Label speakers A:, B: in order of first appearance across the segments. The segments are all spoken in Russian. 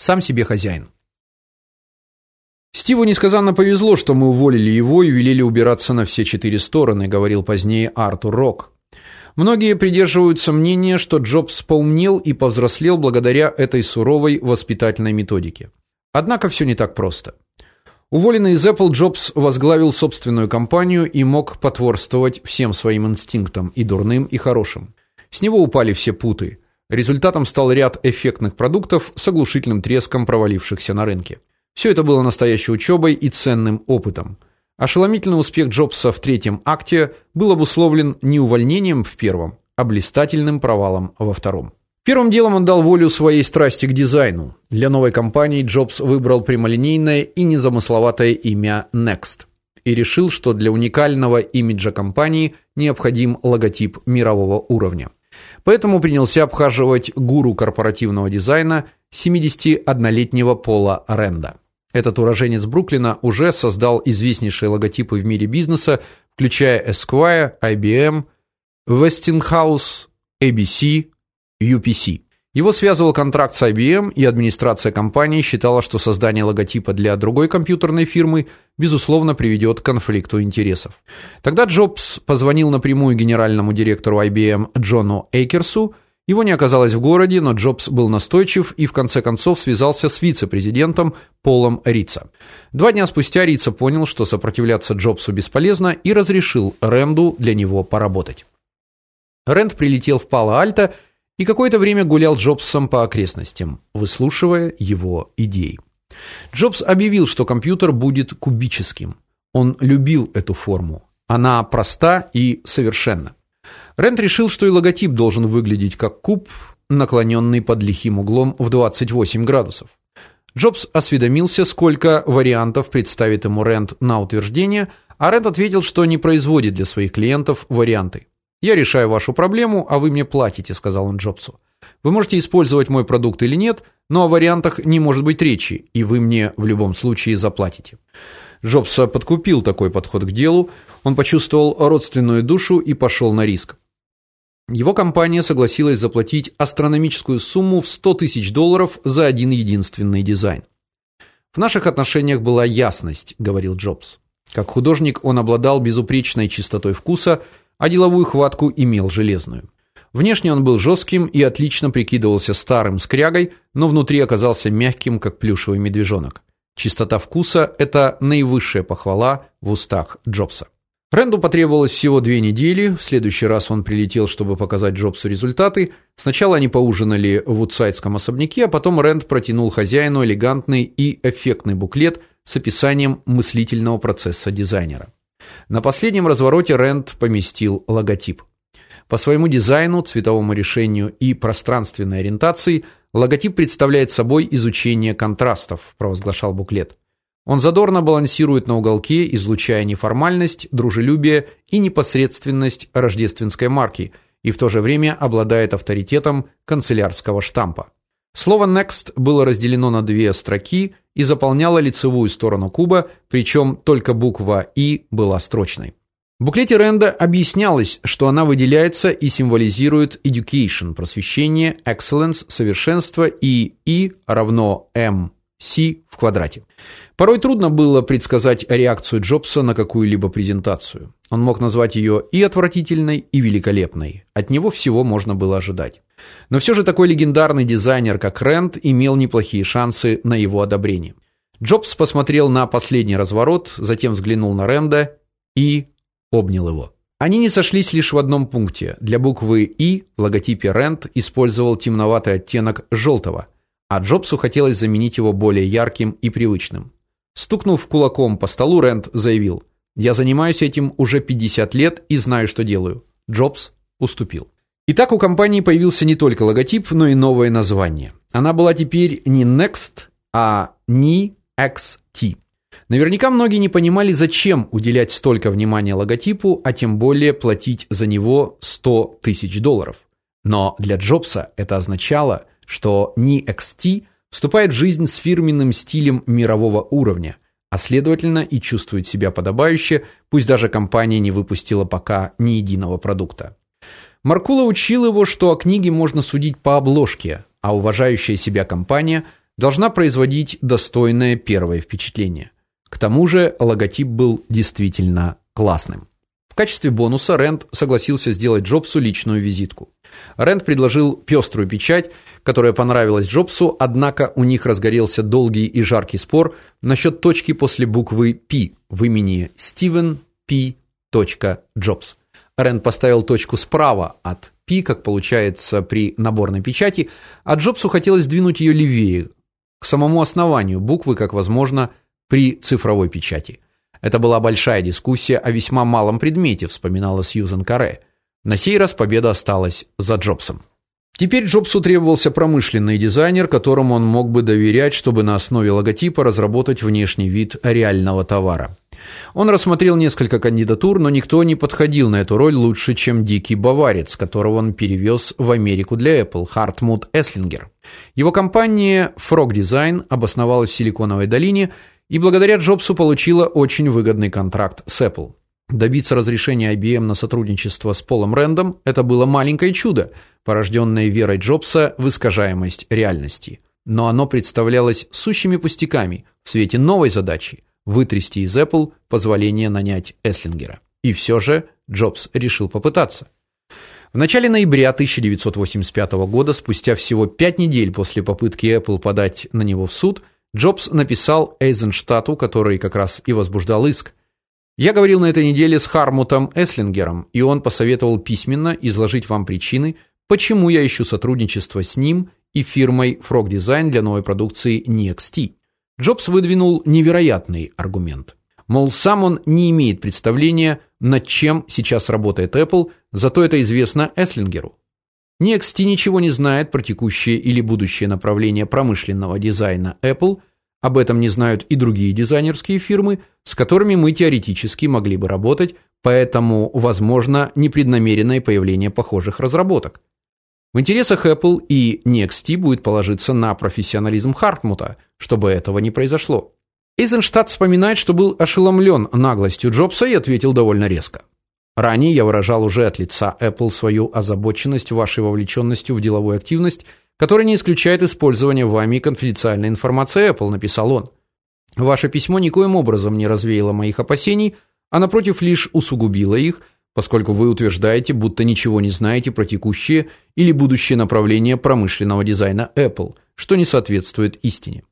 A: Сам себе хозяин. Стиву несказанно повезло, что мы уволили его и велели убираться на все четыре стороны, говорил позднее Артур Рок. Многие придерживаются мнения, что Джобс поумнел и повзрослел благодаря этой суровой воспитательной методике. Однако все не так просто. Уволенный из Apple Джобс возглавил собственную компанию и мог потворствовать всем своим инстинктам, и дурным, и хорошим. С него упали все путы. Результатом стал ряд эффектных продуктов с оглушительным треском провалившихся на рынке. Все это было настоящей учебой и ценным опытом. Ошеломительный успех Джобса в третьем акте был обусловлен не увольнением в первом, а блистательным провалом во втором. Первым делом он дал волю своей страсти к дизайну. Для новой компании Джобс выбрал прямолинейное и незамысловатое имя Next и решил, что для уникального имиджа компании необходим логотип мирового уровня. Поэтому принялся обхаживать гуру корпоративного дизайна 71-летнего Пола Ренда. Этот уроженец Бруклина уже создал известнейшие логотипы в мире бизнеса, включая Esquire, IBM, Westinghouse, ABC, UPC. Его связывал контракт с IBM, и администрация компании считала, что создание логотипа для другой компьютерной фирмы безусловно приведет к конфликту интересов. Тогда Джобс позвонил напрямую генеральному директору IBM Джону Эйкерсу. Его не оказалось в городе, но Джобс был настойчив и в конце концов связался с вице-президентом Полом Рица. Два дня спустя Рица понял, что сопротивляться Джобсу бесполезно и разрешил Ренду для него поработать. Рэнд прилетел в Пало-Альто и какое-то время гулял Джобсом по окрестностям, выслушивая его идеи. Джобс объявил, что компьютер будет кубическим. Он любил эту форму. Она проста и совершенна. Рэнд решил, что и логотип должен выглядеть как куб, наклоненный под лихим углом в 28 градусов. Джобс осведомился, сколько вариантов представит ему Рэнд на утверждение, а Рэнд ответил, что не производит для своих клиентов варианты. Я решаю вашу проблему, а вы мне платите, сказал он Джобсу. Вы можете использовать мой продукт или нет, но о вариантах не может быть речи, и вы мне в любом случае заплатите. Джобса подкупил такой подход к делу. Он почувствовал родственную душу и пошел на риск. Его компания согласилась заплатить астрономическую сумму в 100 тысяч долларов за один единственный дизайн. В наших отношениях была ясность, говорил Джобс. Как художник он обладал безупречной чистотой вкуса а деловую хватку имел железную. Внешне он был жестким и отлично прикидывался старым скрягой, но внутри оказался мягким, как плюшевый медвежонок. Чистота вкуса это наивысшая похвала в устах Джобса. Ренду потребовалось всего две недели. В следующий раз он прилетел, чтобы показать Джобсу результаты. Сначала они поужинали в Утсайдском особняке, а потом Рэнд протянул хозяину элегантный и эффектный буклет с описанием мыслительного процесса дизайнера. На последнем развороте Рэнд поместил логотип. По своему дизайну, цветовому решению и пространственной ориентации логотип представляет собой изучение контрастов, провозглашал буклет. Он задорно балансирует на уголке, излучая неформальность, дружелюбие и непосредственность рождественской марки, и в то же время обладает авторитетом канцелярского штампа. Слово next было разделено на две строки и заполняло лицевую сторону куба, причем только буква и была строчной. В буклете Ренда объяснялось, что она выделяется и символизирует education, просвещение, excellence, совершенство и и равно m c в квадрате. Порой трудно было предсказать реакцию Джобса на какую-либо презентацию. Он мог назвать ее и отвратительной, и великолепной. От него всего можно было ожидать. Но все же такой легендарный дизайнер, как Рэнд, имел неплохие шансы на его одобрение. Джобс посмотрел на последний разворот, затем взглянул на Рэнда и обнял его. Они не сошлись лишь в одном пункте. Для буквы И в логотипе Рэнд использовал темноватый оттенок желтого, а Джобсу хотелось заменить его более ярким и привычным. Стукнув кулаком по столу, Рэнд заявил: "Я занимаюсь этим уже 50 лет и знаю, что делаю". Джобс уступил. Итак, у компании появился не только логотип, но и новое название. Она была теперь не Next, а NXT. Наверняка многие не понимали, зачем уделять столько внимания логотипу, а тем более платить за него 100 тысяч долларов. Но для Джобса это означало, что NXT вступает в жизнь с фирменным стилем мирового уровня, а следовательно и чувствует себя подобающе, пусть даже компания не выпустила пока ни единого продукта. Маркула учил его, что о книге можно судить по обложке, а уважающая себя компания должна производить достойное первое впечатление. К тому же, логотип был действительно классным. В качестве бонуса Рэнд согласился сделать Джобсу личную визитку. Рэнд предложил пеструю печать, которая понравилась Джобсу, однако у них разгорелся долгий и жаркий спор насчет точки после буквы P в имени Стивен П. Джобс. Рэнд поставил точку справа от P, как получается при наборной печати, а Джобсу хотелось двинуть ее левее, к самому основанию буквы, как возможно при цифровой печати. Это была большая дискуссия о весьма малом предмете, вспоминала Сьюзен Каре. На сей раз победа осталась за Джобсом. Теперь Джобсу требовался промышленный дизайнер, которому он мог бы доверять, чтобы на основе логотипа разработать внешний вид реального товара. Он рассмотрел несколько кандидатур, но никто не подходил на эту роль лучше, чем дикий баварец, которого он перевез в Америку для Apple, Хартмут Эслингер. Его компания Frog Design обосновалась в Силиконовой долине и благодаря Джобсу получила очень выгодный контракт с Apple. Добиться разрешения IBM на сотрудничество с Полом Рэндом это было маленькое чудо, порожденное верой Джобса в искажаемость реальности. Но оно представлялось сущими пустяками в свете новой задачи вытрясти из Apple позволение нанять Эслингера. И все же Джобс решил попытаться. В начале ноября 1985 года, спустя всего пять недель после попытки Apple подать на него в суд, Джобс написал Эйзенштадту, который как раз и возбуждал иск, я говорил на этой неделе с Хармутом Эслингером, и он посоветовал письменно изложить вам причины, почему я ищу сотрудничество с ним и фирмой Frog Design для новой продукции NXT. Джобс выдвинул невероятный аргумент. Мол, сам он не имеет представления, над чем сейчас работает Apple, зато это известно Эслингеру. NXT ничего не знает про текущее или будущее направление промышленного дизайна Apple – об этом не знают и другие дизайнерские фирмы, с которыми мы теоретически могли бы работать, поэтому возможно непреднамеренное появление похожих разработок. В интересах Apple и NXT будет положиться на профессионализм Хартмута, чтобы этого не произошло. Эйзенштадт вспоминает, что был ошеломлен наглостью Джобса и ответил довольно резко. Ранее я выражал уже от лица Apple свою озабоченность вашей вовлеченностью в деловую активность который не исключает использование вами конфиденциальной информации Apple, написал он. Ваше письмо никоим образом не развеяло моих опасений, а напротив лишь усугубило их, поскольку вы утверждаете, будто ничего не знаете про текущее или будущее направление промышленного дизайна Apple, что не соответствует истине.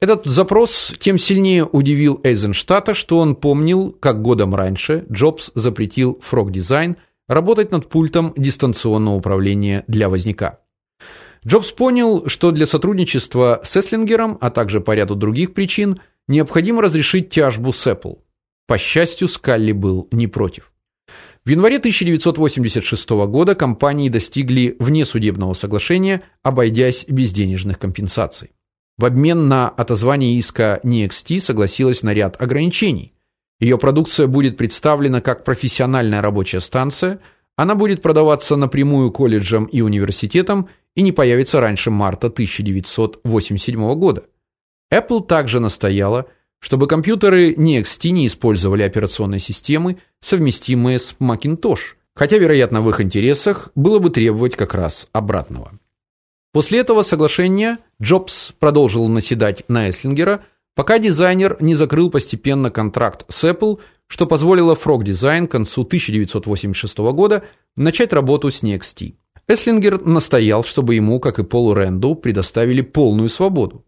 A: Этот запрос тем сильнее удивил Эйзенштадта, что он помнил, как годом раньше Джобс запретил Frog Design работать над пультом дистанционного управления для возняка. Джобс понял, что для сотрудничества с Эслингером, а также по ряду других причин, необходимо разрешить тяжбу с Apple. По счастью, Скалли был не против. В январе 1986 года компании достигли внесудебного соглашения, обойдясь без денежных компенсаций. В обмен на отозвание иска NXT согласилась на ряд ограничений. Ее продукция будет представлена как профессиональная рабочая станция, она будет продаваться напрямую колледжам и университетам и не появится раньше марта 1987 года. Apple также настояла, чтобы компьютеры NXT не использовали операционные системы, совместимые с Macintosh, хотя, вероятно, в их интересах было бы требовать как раз обратного. После этого соглашения Джобс продолжил наседать на Эслингера, пока дизайнер не закрыл постепенно контракт с Apple, что позволило Frog Design к концу 1986 года начать работу с NXT. Эслингер настоял, чтобы ему, как и Полу Ренду, предоставили полную свободу.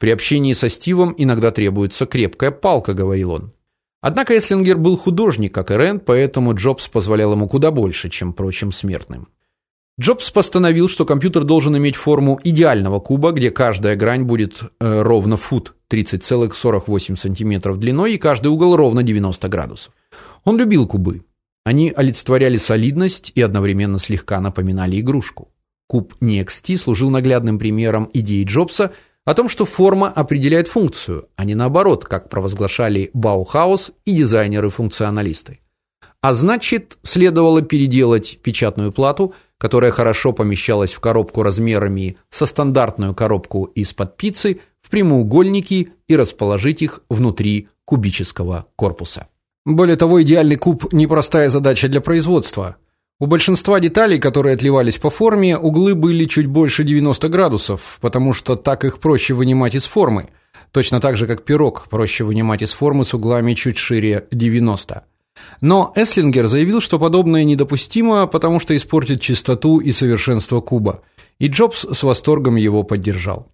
A: При общении со Стивом иногда требуется крепкая палка, говорил он. Однако Эслингер был художник, как и Рэнд, поэтому Джобс позволял ему куда больше, чем прочим смертным. Джобс постановил, что компьютер должен иметь форму идеального куба, где каждая грань будет э, ровно фут 30,48 см длиной и каждый угол ровно 90 градусов. Он любил кубы. Они олицетворяли солидность и одновременно слегка напоминали игрушку. Куб NXT служил наглядным примером идеи Джобса о том, что форма определяет функцию, а не наоборот, как провозглашали Баухаус и дизайнеры-функционалисты. А значит, следовало переделать печатную плату, которая хорошо помещалась в коробку размерами со стандартную коробку из-под пиццы, в прямоугольники и расположить их внутри кубического корпуса. Более того, идеальный куб непростая задача для производства. У большинства деталей, которые отливались по форме, углы были чуть больше 90 градусов, потому что так их проще вынимать из формы. Точно так же, как пирог проще вынимать из формы с углами чуть шире 90. Но Эслингер заявил, что подобное недопустимо, потому что испортит чистоту и совершенство куба и Джобс с восторгом его поддержал.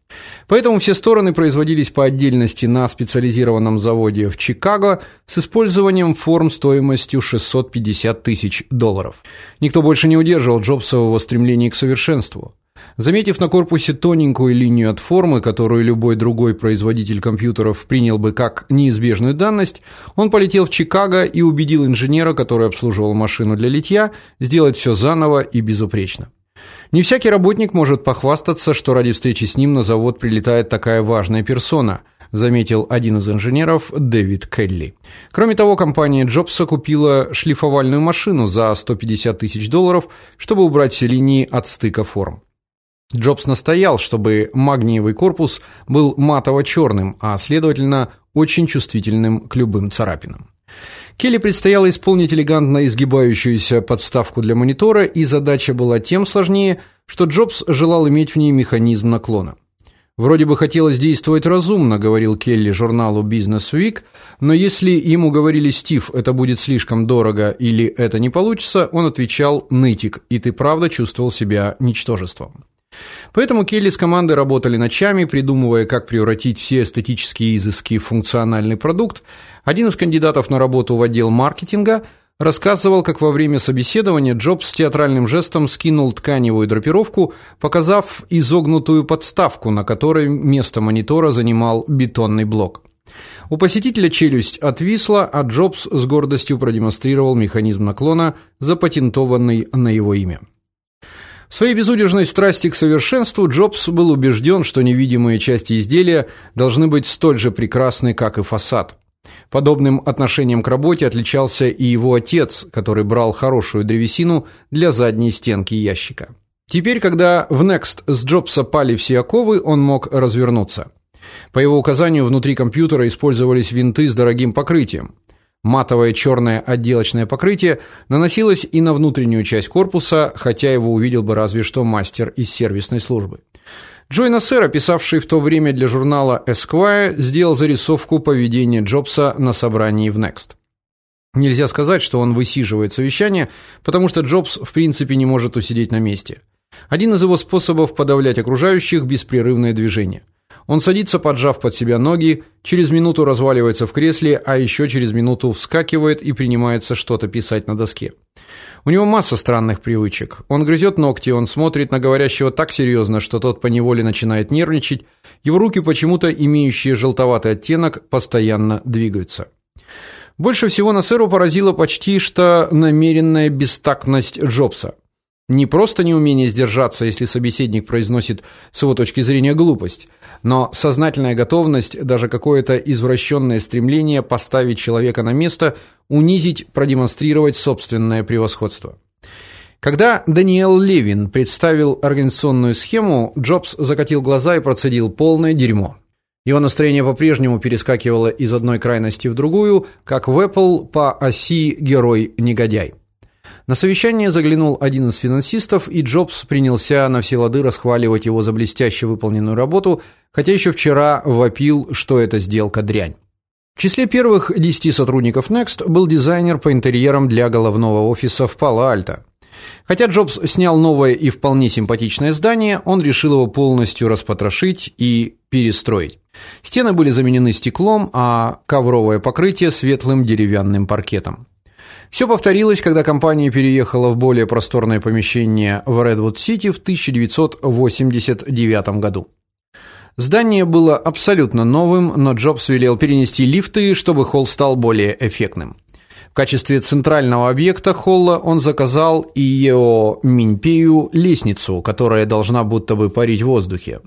A: Поэтому все стороны производились по отдельности на специализированном заводе в Чикаго с использованием форм стоимостью 650 тысяч долларов. Никто больше не удерживал Джобса в его стремлении к совершенству. Заметив на корпусе тоненькую линию от формы, которую любой другой производитель компьютеров принял бы как неизбежную данность, он полетел в Чикаго и убедил инженера, который обслуживал машину для литья, сделать все заново и безупречно. Не всякий работник может похвастаться, что ради встречи с ним на завод прилетает такая важная персона, заметил один из инженеров Дэвид Келли. Кроме того, компания Джобса купила шлифовальную машину за 150 тысяч долларов, чтобы убрать все линии от стыка форм. Джобс настоял, чтобы магниевый корпус был матово черным а следовательно, очень чувствительным к любым царапинам. Келли предстояло исполнить элегантно изгибающуюся подставку для монитора, и задача была тем сложнее, что Джобс желал иметь в ней механизм наклона. Вроде бы хотелось действовать разумно, говорил Келли журналу Business Week, но если ему говорили: "Стив, это будет слишком дорого" или "Это не получится", он отвечал: "Нытик, и ты правда чувствовал себя ничтожеством". Поэтому Келли с командой работали ночами, придумывая, как превратить все эстетические изыски в функциональный продукт. Один из кандидатов на работу в отдел маркетинга рассказывал, как во время собеседования Джобс театральным жестом скинул тканевую драпировку, показав изогнутую подставку, на которой место монитора занимал бетонный блок. У посетителя челюсть отвисла, а Джобс с гордостью продемонстрировал механизм наклона, запатентованный на его имя. В своей безудержной страсти к совершенству Джобс был убежден, что невидимые части изделия должны быть столь же прекрасны, как и фасад. Подобным отношением к работе отличался и его отец, который брал хорошую древесину для задней стенки ящика. Теперь, когда в Next с Джобса пали все оковы, он мог развернуться. По его указанию внутри компьютера использовались винты с дорогим покрытием. Матовое черное отделочное покрытие наносилось и на внутреннюю часть корпуса, хотя его увидел бы разве что мастер из сервисной службы. Джой Нассер, писавший в то время для журнала Esquire, сделал зарисовку поведения Джобса на собрании в Next. Нельзя сказать, что он высиживает совещание, потому что Джобс в принципе не может усидеть на месте. Один из его способов подавлять окружающих беспрерывное движение. Он садится, поджав под себя ноги, через минуту разваливается в кресле, а еще через минуту вскакивает и принимается что-то писать на доске. У него масса странных привычек. Он грызет ногти, он смотрит на говорящего так серьезно, что тот поневоле начинает нервничать. Его руки, почему-то имеющие желтоватый оттенок, постоянно двигаются. Больше всего Насеру поразила почти что намеренная бестактность Джобса. Не просто неумение сдержаться, если собеседник произносит с его точки зрения глупость, но сознательная готовность, даже какое-то извращенное стремление поставить человека на место, унизить, продемонстрировать собственное превосходство. Когда Даниэл Левин представил организационную схему, Джобс закатил глаза и процедил полное дерьмо. Его настроение по-прежнему перескакивало из одной крайности в другую, как в Apple по оси герой-негодяй. На совещание заглянул один из финансистов, и Джобс принялся на все лады расхваливать его за блестяще выполненную работу, хотя еще вчера вопил, что эта сделка дрянь. В числе первых десяти сотрудников Next был дизайнер по интерьерам для головного офиса в Пало-Альто. Хотя Джобс снял новое и вполне симпатичное здание, он решил его полностью распотрошить и перестроить. Стены были заменены стеклом, а ковровое покрытие светлым деревянным паркетом. Все повторилось, когда компания переехала в более просторное помещение в Редвуд-Сити в 1989 году. Здание было абсолютно новым, но Джобс велел перенести лифты, чтобы холл стал более эффектным. В качестве центрального объекта холла он заказал Иео Минпею лестницу, которая должна будто бы парить в воздухе.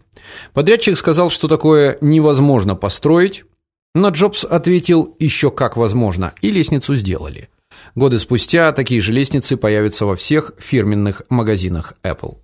A: Подрядчик сказал, что такое невозможно построить, но Джобс ответил: «Еще как возможно", и лестницу сделали. Годы спустя такие же лестницы появятся во всех фирменных магазинах Apple.